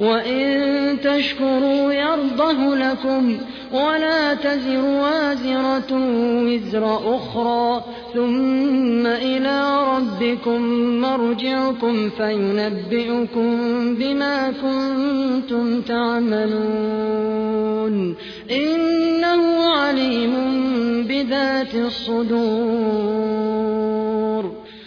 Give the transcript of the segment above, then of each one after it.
وإن تشكروا يرضه لكم ولا تزر وازرة وزر أخرى ثم إلى ربكم مرجعكم فينبئكم بما كنتم تعملون إنه عليم بذات الصدور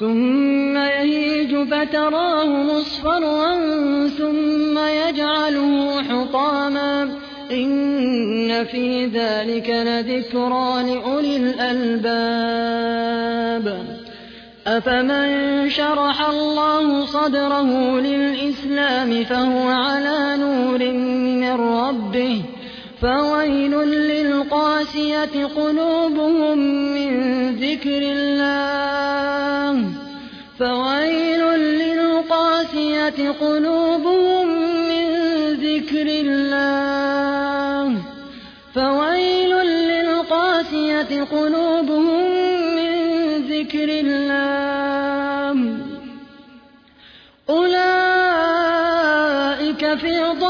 ثم يهيج فتراه مصفرا ثم يجعله حطاما. إن في ذلك لذكرى لأولي الألباب. أفمن شرح الله صدره للإسلام فهو على نور من ربه. فويل للقاسية قلوبهم من ذكر الله. فويل للقاسية قلوبهم من ذكر الله. فويل للقاسية قلوبهم من ذكر الله. أولئك في ضلال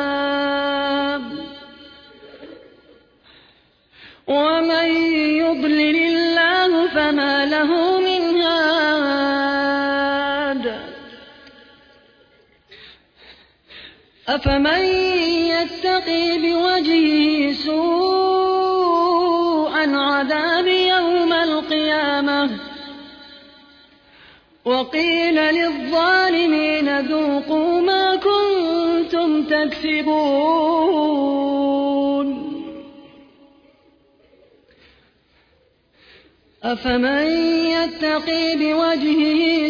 أفمن يتقي بوجهه سوء عذاب يوم القيامة؟ وقيل للظالمين ذوقوا ما كنتم تكسبون. أفمن يتقي بوجهه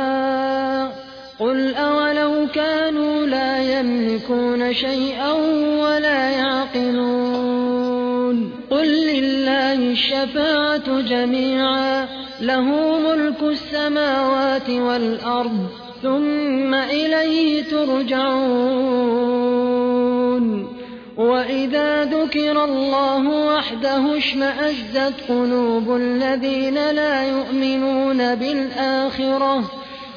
قل أولو كانوا لا يملكون شيئا ولا يعقلون قل لله الشفاعة جميعا له ملك السماوات والأرض ثم إليه ترجعون وإذا ذكر الله وحده اشمأزت قلوب الذين لا يؤمنون بالآخرة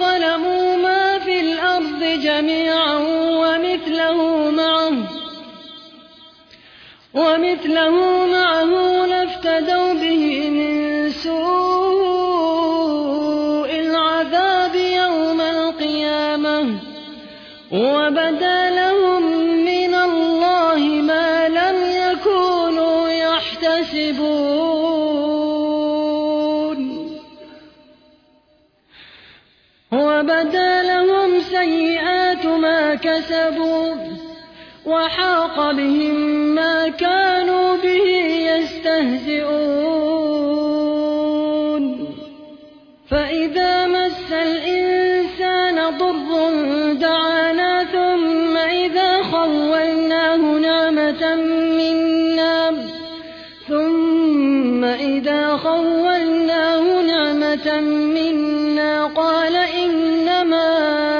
ظلموا ما في الأرض جميعا ومثله معه ومثله معه لافتدوا به من سوء كسبوا وحاق بهم ما كانوا به يستهزئون. فإذا مس الإنسان ضر دعانا ثم إذا خولناه نعمة منا ثم إذا خولناه نعمة منا قال إنما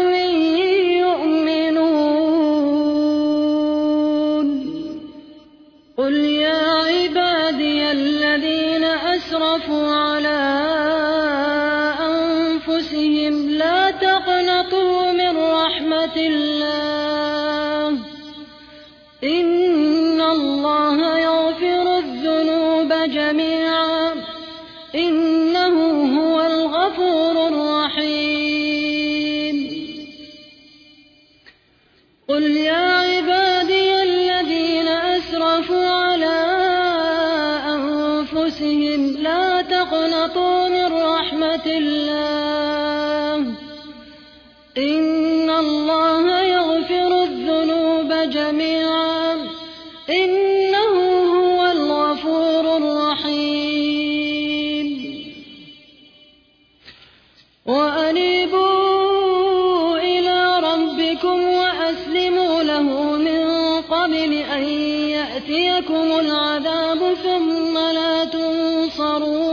يأتيكم العذاب ثم لا تنصرون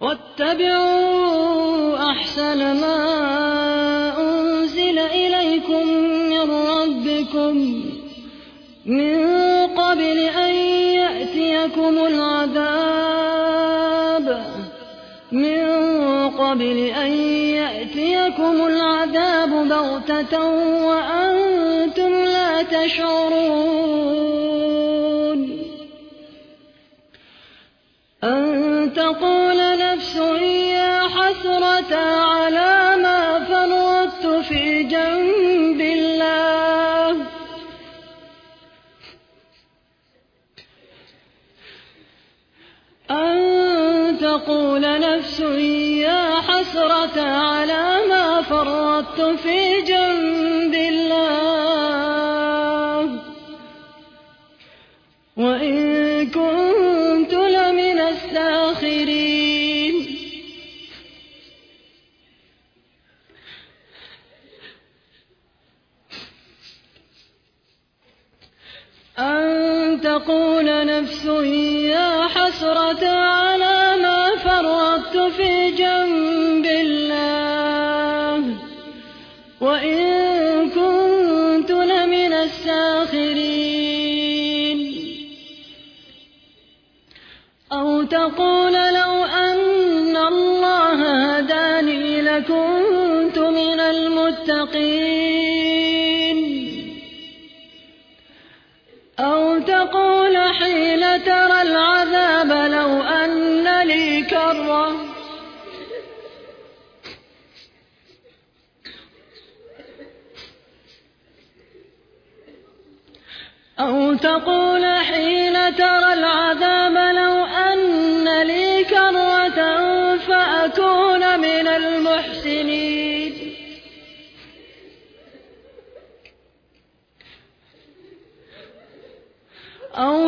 واتبعوا أحسن ما أنزل إليكم من ربكم من قبل أن يأتيكم العذاب من قبل أن يأتيكم العذاب بغتة وأنتم تشعرون أن تقول نفس يا حسرة على ما فرطت في جنب الله. أن تقول نفس يا حسرة على ما فرطت في جنب الله.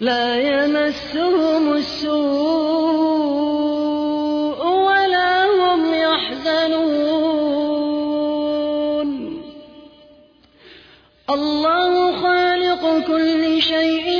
لا يمسهم السوء ولا هم يحزنون. الله خالق كل شيء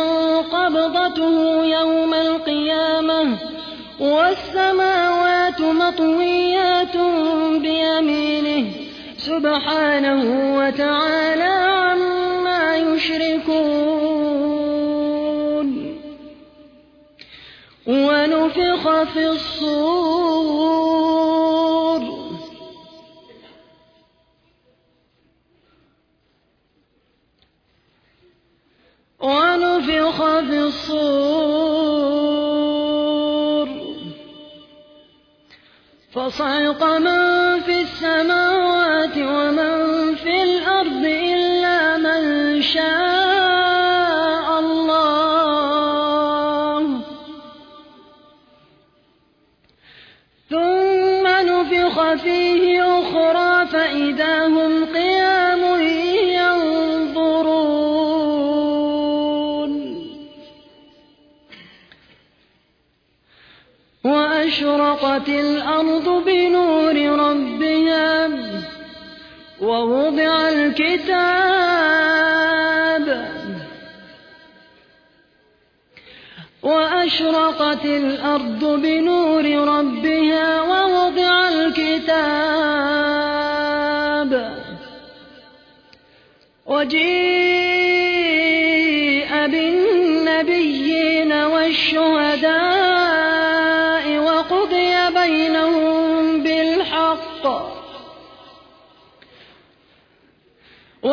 والسماوات مطويات بيمينه سبحانه وتعالى عما يشركون. ونفخ في الصور. ونفخ في الصور. فصعق من في السماوات ومن في الأرض إلا من شاء. وأشرقت الأرض بنور ربها ووضع الكتاب وأشرقت الأرض بنور ربها ووضع الكتاب وجيء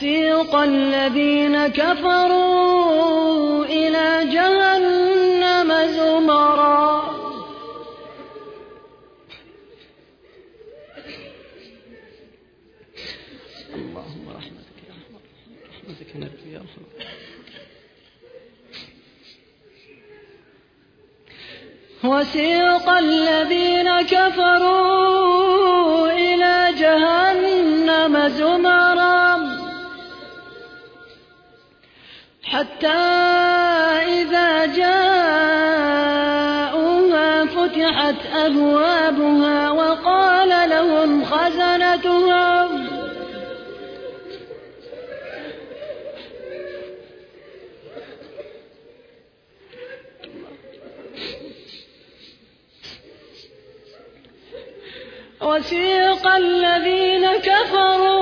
وسيق الذين كفروا إلى جهنم زمرا. اللهم رحمتك يا رحمتك نرجو يا رحمة وسيق الذين كفروا إلى جهنم زمرا. حتى إذا جاءوها فتحت أبوابها وقال لهم خزنتها. وسيق الذين كفروا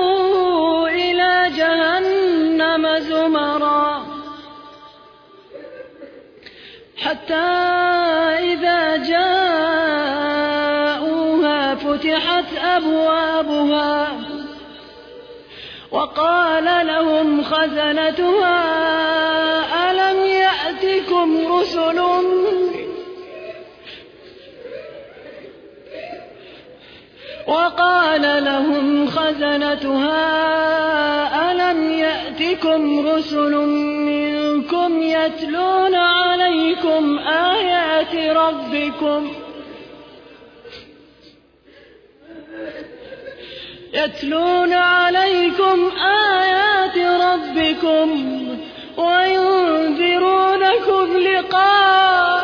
وقال لهم خزنتها ألم يأتكم رسل؟ وقال لهم خزنتها ألم يأتكم رسل منكم يتلون عليكم آيات ربكم؟ يتلون عليكم آيات ربكم وينذرونكم لقاء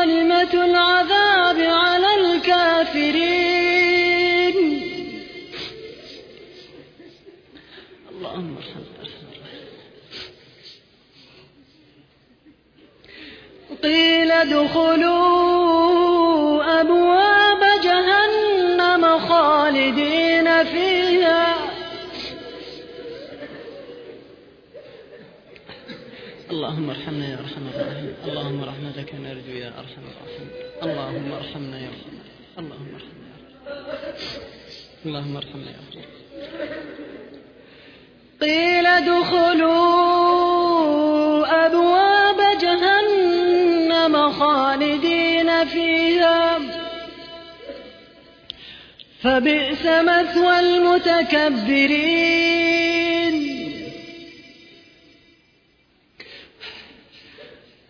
كلمة العذاب على الكافرين. اللهم قيل ادخلوا اللهم رحمتك نرجو يا أرحم الراحمين. اللهم ارحمنا يا ارحم اللهم ارحمنا يا ارحم اللهم ارحمنا يا ارحم قيل ادخلوا أبواب جهنم خالدين فيها. فبئس مثوى المتكبرين.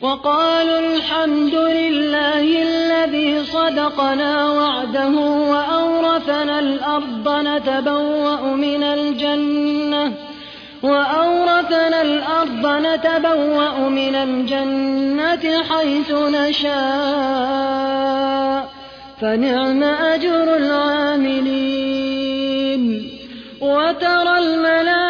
وقالوا الحمد لله الذي صدقنا وعده وأورثنا الأرض نتبوأ من الجنة وأورثنا الأرض نتبوأ من الجنة حيث نشاء فنعم أجر العاملين وترى الملائكة